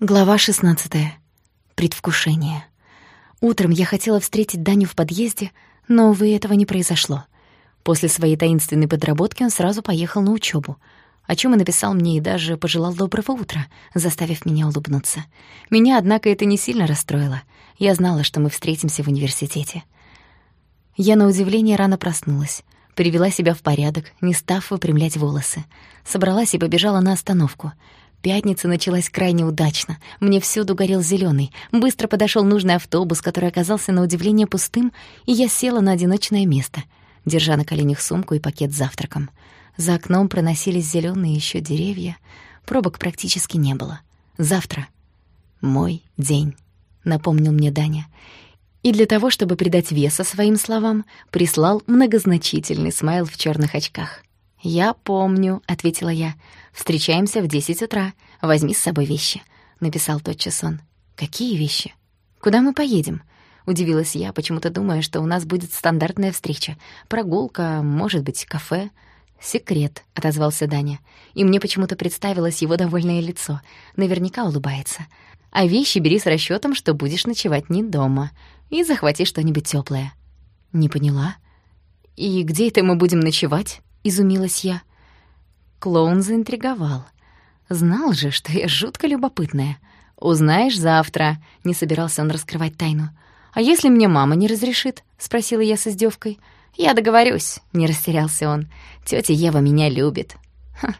Глава 16. Предвкушение. Утром я хотела встретить Даню в подъезде, но, увы, этого не произошло. После своей таинственной подработки он сразу поехал на учебу, о чем и написал мне и даже пожелал доброго утра, заставив меня улыбнуться. Меня, однако, это не сильно расстроило. Я знала, что мы встретимся в университете. Я, на удивление, рано проснулась. Привела себя в порядок, не став выпрямлять волосы. Собралась и побежала на остановку — Пятница началась крайне удачно. Мне всюду горел зеленый. Быстро подошел нужный автобус, который оказался на удивление пустым, и я села на одиночное место, держа на коленях сумку и пакет с завтраком. За окном проносились зеленые еще деревья. Пробок практически не было. Завтра мой день, напомнил мне Даня. И для того, чтобы придать веса своим словам, прислал многозначительный смайл в черных очках. «Я помню», — ответила я. «Встречаемся в десять утра. Возьми с собой вещи», — написал тотчас он. «Какие вещи? Куда мы поедем?» Удивилась я, почему-то думая, что у нас будет стандартная встреча. Прогулка, может быть, кафе. «Секрет», — отозвался Даня. И мне почему-то представилось его довольное лицо. Наверняка улыбается. «А вещи бери с расчетом, что будешь ночевать не дома. И захвати что-нибудь тёплое». «Не поняла. И где это мы будем ночевать?» — изумилась я. Клоун заинтриговал. Знал же, что я жутко любопытная. «Узнаешь завтра», — не собирался он раскрывать тайну. «А если мне мама не разрешит?» — спросила я с издевкой. «Я договорюсь», — не растерялся он. «Тётя Ева меня любит».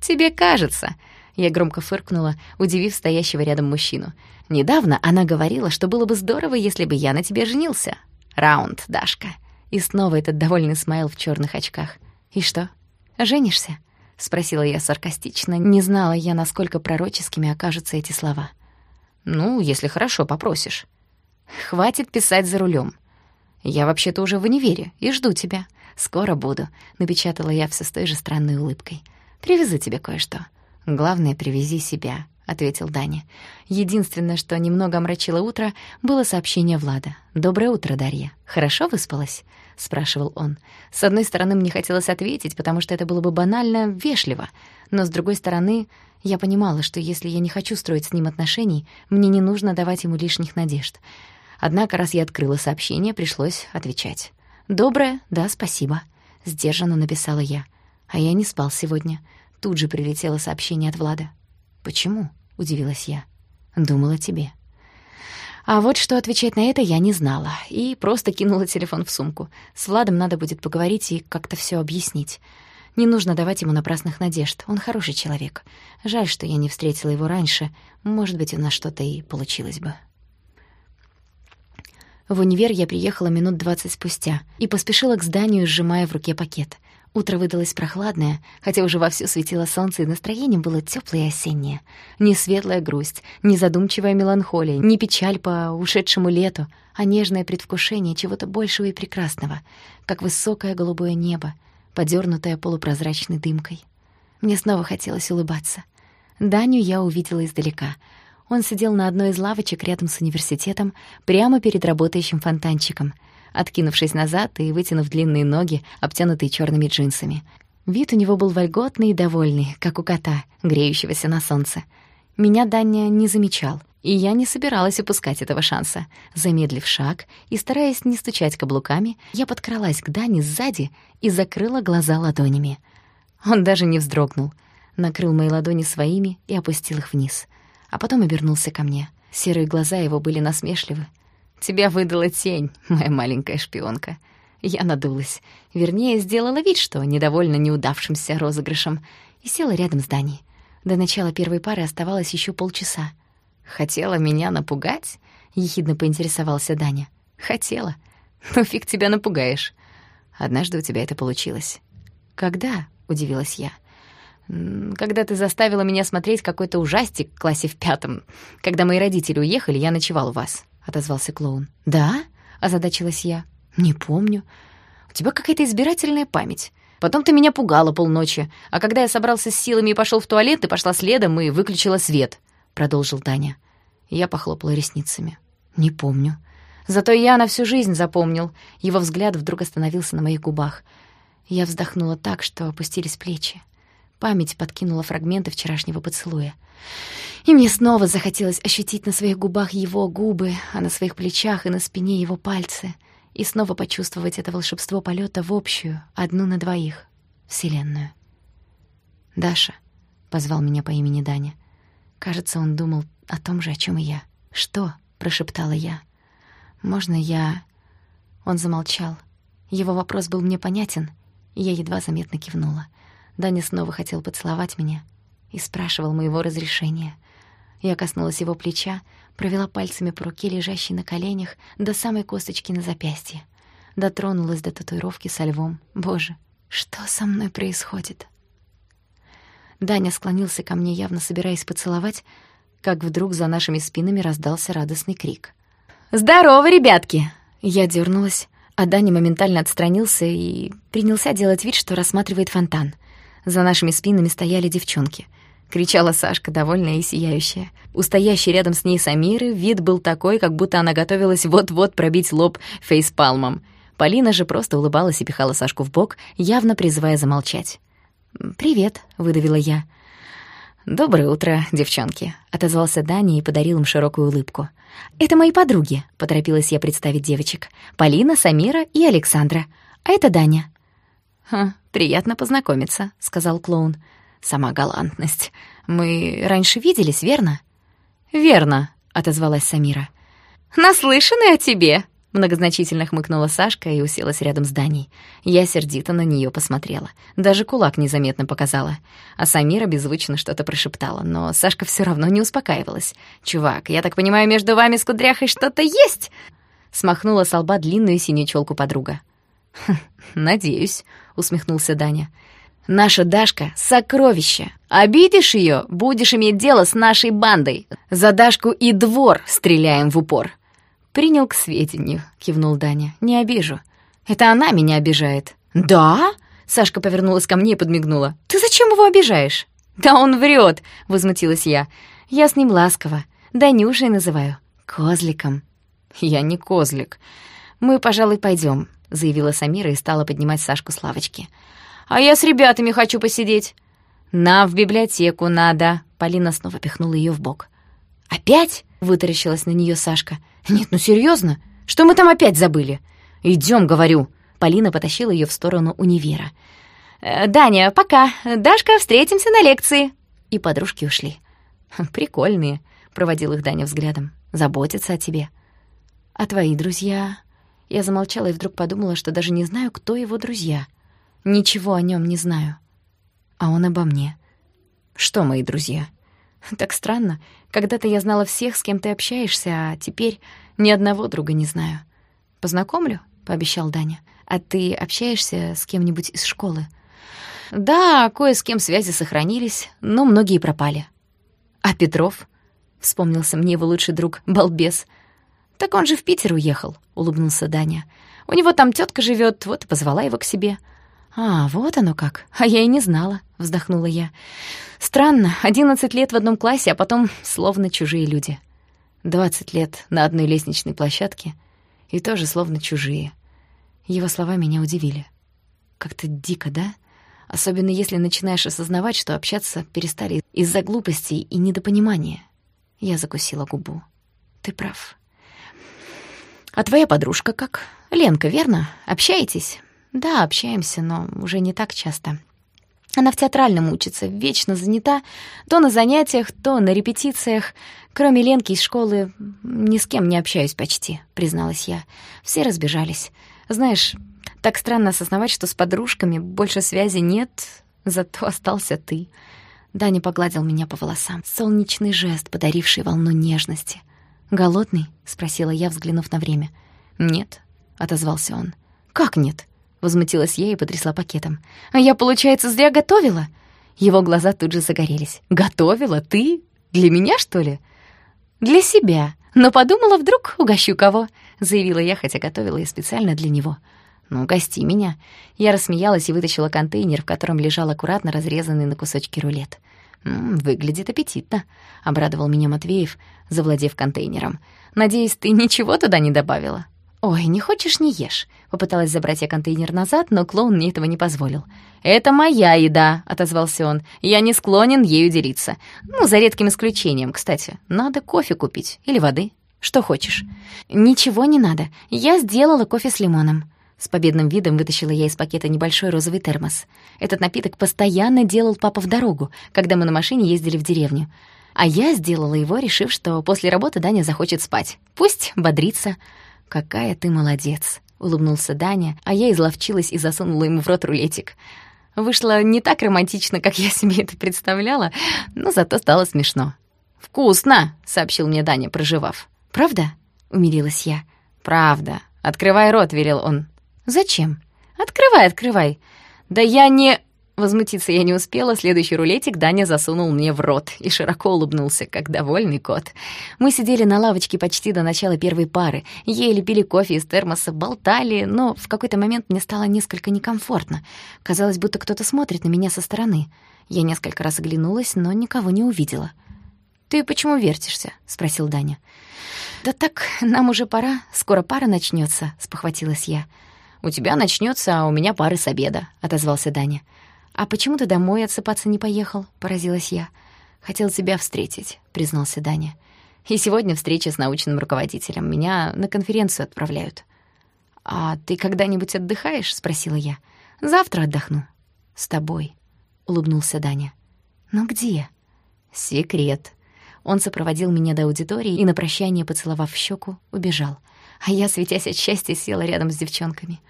«Тебе кажется», — я громко фыркнула, удивив стоящего рядом мужчину. «Недавно она говорила, что было бы здорово, если бы я на тебе женился. Раунд, Дашка». И снова этот довольный смайл в чёрных очках. «И что, «Женишься?» — спросила я саркастично. Не знала я, насколько пророческими окажутся эти слова. «Ну, если хорошо попросишь». «Хватит писать за рулем. Я вообще-то уже в универе и жду тебя. Скоро буду», — напечатала я все с той же странной улыбкой. «Привезу тебе кое-что. Главное, привези себя», — ответил Даня. Единственное, что немного омрачило утро, было сообщение Влада. «Доброе утро, Дарья. Хорошо выспалась?» — спрашивал он. С одной стороны, мне хотелось ответить, потому что это было бы банально вежливо, но с другой стороны, я понимала, что если я не хочу строить с ним отношений, мне не нужно давать ему лишних надежд. Однако, раз я открыла сообщение, пришлось отвечать. «Доброе, да, спасибо», — сдержанно написала я. «А я не спал сегодня». Тут же прилетело сообщение от Влада. «Почему?» — удивилась я. «Думала тебе». А вот что отвечать на это я не знала и просто кинула телефон в сумку. С Владом надо будет поговорить и как-то все объяснить. Не нужно давать ему напрасных надежд. Он хороший человек. Жаль, что я не встретила его раньше. Может быть, у нас что-то и получилось бы. В универ я приехала минут двадцать спустя и поспешила к зданию, сжимая в руке пакет — Утро выдалось прохладное, хотя уже вовсю светило солнце, и настроение было тёплое и осеннее. Не светлая грусть, не задумчивая меланхолия, не печаль по ушедшему лету, а нежное предвкушение чего-то большего и прекрасного, как высокое голубое небо, подёрнутое полупрозрачной дымкой. Мне снова хотелось улыбаться. Даню я увидела издалека. Он сидел на одной из лавочек рядом с университетом, прямо перед работающим фонтанчиком — откинувшись назад и вытянув длинные ноги, обтянутые черными джинсами. Вид у него был вольготный и довольный, как у кота, греющегося на солнце. Меня Даня не замечал, и я не собиралась упускать этого шанса. Замедлив шаг и стараясь не стучать каблуками, я подкралась к Дане сзади и закрыла глаза ладонями. Он даже не вздрогнул, накрыл мои ладони своими и опустил их вниз. А потом обернулся ко мне. Серые глаза его были насмешливы, Тебя выдала тень, моя маленькая шпионка. Я надулась. Вернее, сделала вид, что недовольна неудавшимся розыгрышем, и села рядом с Даней. До начала первой пары оставалось еще полчаса. «Хотела меня напугать?» — ехидно поинтересовался Даня. «Хотела. Ну, фиг тебя напугаешь. Однажды у тебя это получилось». «Когда?» — удивилась я. «Когда ты заставила меня смотреть какой-то ужастик в классе в пятом. Когда мои родители уехали, я ночевал у вас». — отозвался клоун. «Да?» — озадачилась я. «Не помню. У тебя какая-то избирательная память. Потом ты меня пугала полночи, а когда я собрался с силами и пошел в туалет, ты пошла следом и выключила свет», — продолжил Таня. Я похлопала ресницами. «Не помню. Зато я на всю жизнь запомнил». Его взгляд вдруг остановился на моих губах. Я вздохнула так, что опустились плечи. Память подкинула фрагменты вчерашнего поцелуя. И мне снова захотелось ощутить на своих губах его губы, а на своих плечах и на спине его пальцы, и снова почувствовать это волшебство полета в общую, одну на двоих, вселенную. «Даша», — позвал меня по имени Даня. Кажется, он думал о том же, о чем и я. «Что?» — прошептала я. «Можно я...» Он замолчал. Его вопрос был мне понятен, и я едва заметно кивнула. Даня снова хотел поцеловать меня и спрашивал моего разрешения. Я коснулась его плеча, провела пальцами по руке, лежащей на коленях, до самой косточки на запястье. Дотронулась до татуировки со львом. Боже, что со мной происходит? Даня склонился ко мне, явно собираясь поцеловать, как вдруг за нашими спинами раздался радостный крик. «Здорово, ребятки!» Я дернулась, а Даня моментально отстранился и принялся делать вид, что рассматривает фонтан. За нашими спинами стояли девчонки. Кричала Сашка, довольная и сияющая. У рядом с ней Самиры вид был такой, как будто она готовилась вот-вот пробить лоб фейспалмом. Полина же просто улыбалась и пихала Сашку в бок, явно призывая замолчать. «Привет», — выдавила я. «Доброе утро, девчонки», — отозвался Даня и подарил им широкую улыбку. «Это мои подруги», — поторопилась я представить девочек. «Полина, Самира и Александра. А это Даня». «Ха, приятно познакомиться», — сказал клоун. «Сама галантность. Мы раньше виделись, верно?» «Верно», — отозвалась Самира. «Наслышаны о тебе», Многозначительно хмыкнула Сашка и уселась рядом с Даней. Я сердито на нее посмотрела. Даже кулак незаметно показала. А Самира беззвучно что-то прошептала, но Сашка все равно не успокаивалась. «Чувак, я так понимаю, между вами с Кудряхой что-то есть?» Смахнула с лба длинную синюю челку подруга. «Хм, «Надеюсь», — усмехнулся Даня. «Наша Дашка — сокровище. Обидишь ее, будешь иметь дело с нашей бандой. За Дашку и двор стреляем в упор». «Принял к сведению», — кивнул Даня. «Не обижу. Это она меня обижает». «Да?» — Сашка повернулась ко мне и подмигнула. «Ты зачем его обижаешь?» «Да он врет!» — возмутилась я. «Я с ним ласково. Данюшей называю. Козликом». «Я не козлик. Мы, пожалуй, пойдем, заявила Самира и стала поднимать Сашку с лавочки. «А я с ребятами хочу посидеть». «Нам в библиотеку надо». Полина снова пихнула ее в бок. «Опять?» — вытаращилась на нее Сашка. «Нет, ну серьезно? Что мы там опять забыли?» Идем, говорю». Полина потащила ее в сторону универа. «Э, «Даня, пока. Дашка, встретимся на лекции». И подружки ушли. «Хм, «Прикольные», — проводил их Даня взглядом. «Заботятся о тебе». «А твои друзья?» Я замолчала и вдруг подумала, что даже не знаю, кто его друзья. Ничего о нем не знаю. А он обо мне. «Что мои друзья?» Так странно. Когда-то я знала всех, с кем ты общаешься, а теперь ни одного друга не знаю. Познакомлю, пообещал Даня. А ты общаешься с кем-нибудь из школы? Да, кое с кем связи сохранились, но многие пропали. А Петров? Вспомнился мне его лучший друг, балбес. Так он же в Питер уехал, улыбнулся Даня. У него там тетка живет, вот и позвала его к себе. «А, вот оно как. А я и не знала», — вздохнула я. «Странно, одиннадцать лет в одном классе, а потом словно чужие люди. Двадцать лет на одной лестничной площадке и тоже словно чужие». Его слова меня удивили. Как-то дико, да? Особенно если начинаешь осознавать, что общаться перестали из-за глупостей и недопонимания. Я закусила губу. «Ты прав». «А твоя подружка как? Ленка, верно? Общаетесь?» Да, общаемся, но уже не так часто. Она в театральном учится, вечно занята, то на занятиях, то на репетициях. Кроме Ленки из школы ни с кем не общаюсь почти, призналась я. Все разбежались. Знаешь, так странно осознавать, что с подружками больше связи нет, зато остался ты. Даня погладил меня по волосам. Солнечный жест, подаривший волну нежности. «Голодный?» — спросила я, взглянув на время. «Нет», — отозвался он. «Как нет?» Возмутилась я и потрясла пакетом. «А я, получается, зря готовила?» Его глаза тут же загорелись. «Готовила? Ты? Для меня, что ли?» «Для себя. Но подумала, вдруг угощу кого?» Заявила я, хотя готовила и специально для него. «Ну, угости меня». Я рассмеялась и вытащила контейнер, в котором лежал аккуратно разрезанный на кусочки рулет. «М -м, «Выглядит аппетитно», — обрадовал меня Матвеев, завладев контейнером. «Надеюсь, ты ничего туда не добавила?» «Ой, не хочешь — не ешь». Попыталась забрать я контейнер назад, но клоун мне этого не позволил. «Это моя еда», — отозвался он. «Я не склонен ею делиться. Ну, за редким исключением, кстати. Надо кофе купить или воды. Что хочешь?» «Ничего не надо. Я сделала кофе с лимоном». С победным видом вытащила я из пакета небольшой розовый термос. Этот напиток постоянно делал папа в дорогу, когда мы на машине ездили в деревню. А я сделала его, решив, что после работы Даня захочет спать. Пусть бодрится. «Какая ты молодец!» — улыбнулся Даня, а я изловчилась и засунула ему в рот рулетик. Вышло не так романтично, как я себе это представляла, но зато стало смешно. «Вкусно!» — сообщил мне Даня, проживав. «Правда?» — умилилась я. «Правда. Открывай рот», — велел он. «Зачем?» «Открывай, открывай». «Да я не...» Возмутиться я не успела, следующий рулетик Даня засунул мне в рот и широко улыбнулся, как довольный кот. Мы сидели на лавочке почти до начала первой пары, ели, пили кофе из термоса, болтали, но в какой-то момент мне стало несколько некомфортно. Казалось, будто кто-то смотрит на меня со стороны. Я несколько раз оглянулась, но никого не увидела. «Ты почему вертишься?» — спросил Даня. «Да так, нам уже пора, скоро пара начнется, спохватилась я. «У тебя начнется, а у меня пары с обеда», — отозвался Даня. «А почему ты домой отсыпаться не поехал?» — поразилась я. «Хотел тебя встретить», — признался Даня. «И сегодня встреча с научным руководителем. Меня на конференцию отправляют». «А ты когда-нибудь отдыхаешь?» — спросила я. «Завтра отдохну». «С тобой», — улыбнулся Даня. «Но где?» «Секрет». Он сопроводил меня до аудитории и на прощание, поцеловав в щеку, убежал. А я, светясь от счастья, села рядом с девчонками.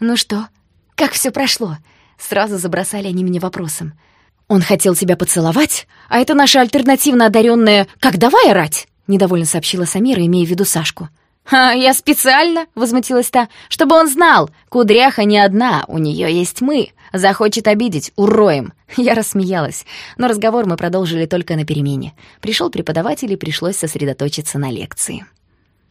«Ну что, как все прошло?» Сразу забросали они меня вопросом. «Он хотел тебя поцеловать? А это наша альтернативно одаренная «Как давай орать?» — недовольно сообщила Самира, имея в виду Сашку. «А я специально?» — возмутилась та. «Чтобы он знал, кудряха не одна, у нее есть мы. Захочет обидеть, уроем». Я рассмеялась, но разговор мы продолжили только на перемене. Пришел преподаватель, и пришлось сосредоточиться на лекции.